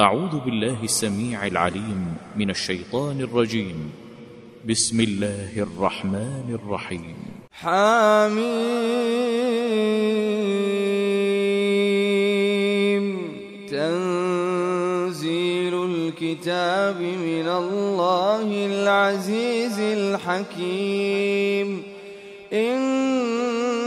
أعوذ بالله السميع العليم من الشيطان الرجيم. بسم الله الرحمن الرحيم. حميم. تنزيل الكتاب من الله العزيز الحكيم. إن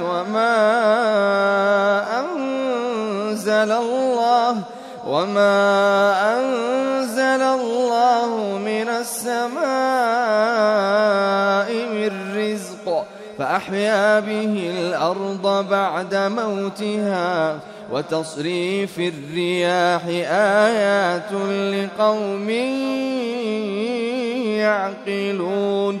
وما أنزل الله وما أنزل الله من السماء من رزق فأحيا به الأرض بعد موتها وتصريف الرياح آيات لقوم يعقلون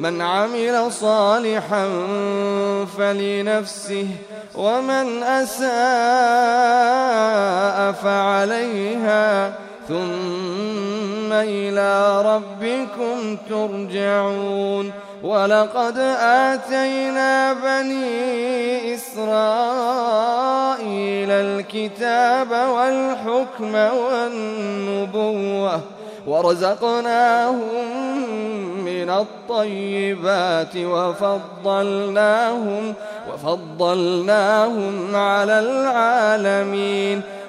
من عمل صالحا فلنفسه ومن أساء فعليها ثم إلى ربكم ترجعون. ولقد آتينا بني إسرائيل الكتاب والحكم والنبوة ورزقناهم من الطيبات وفضلناهم وفضلناهم على العالمين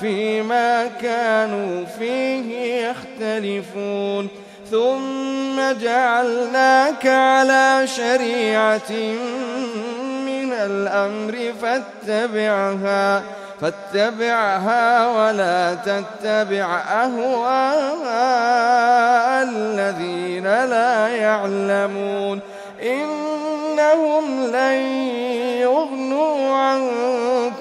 فيما كانوا فيه يختلفون. ثم جعلناك على شريعة من الأمر فاتبعها فاتبعها ولا تتبع أهواء يعلمون. إنهم لن يغنوا عنك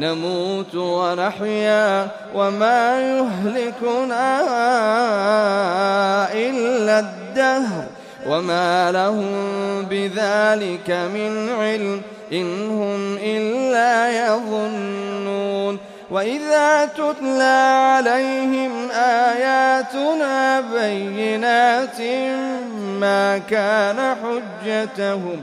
نموت ونحيا وما يهلكنا إلا الدهر وما لهم بذلك من علم إن هم إلا يظنون وإذا تتلى عليهم آياتنا بينات ما كان حجتهم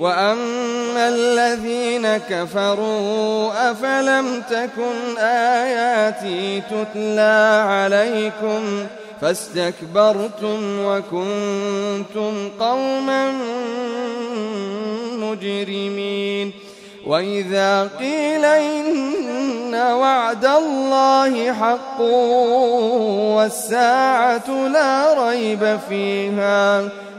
وأما الذين كفروا أفلم تكن آياتي تتلى عليكم فاستكبرتم وكنتم قوما مجرمين وإذا قيل إن وعد الله حق والساعة لا ريب فيها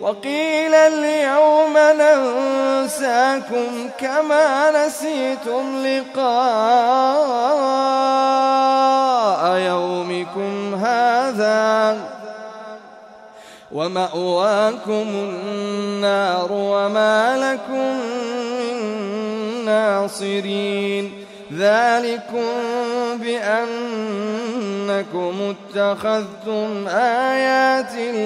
وقيل اليوم ننساكم كما نسيتم لقاء يومكم هذا ومأواكم النار وما لكم من ناصرين ذلكم بأنكم اتخذتم آيات الله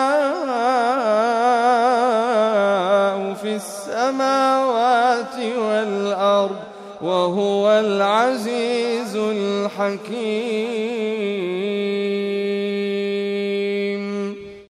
وهو العزيز الحكيم.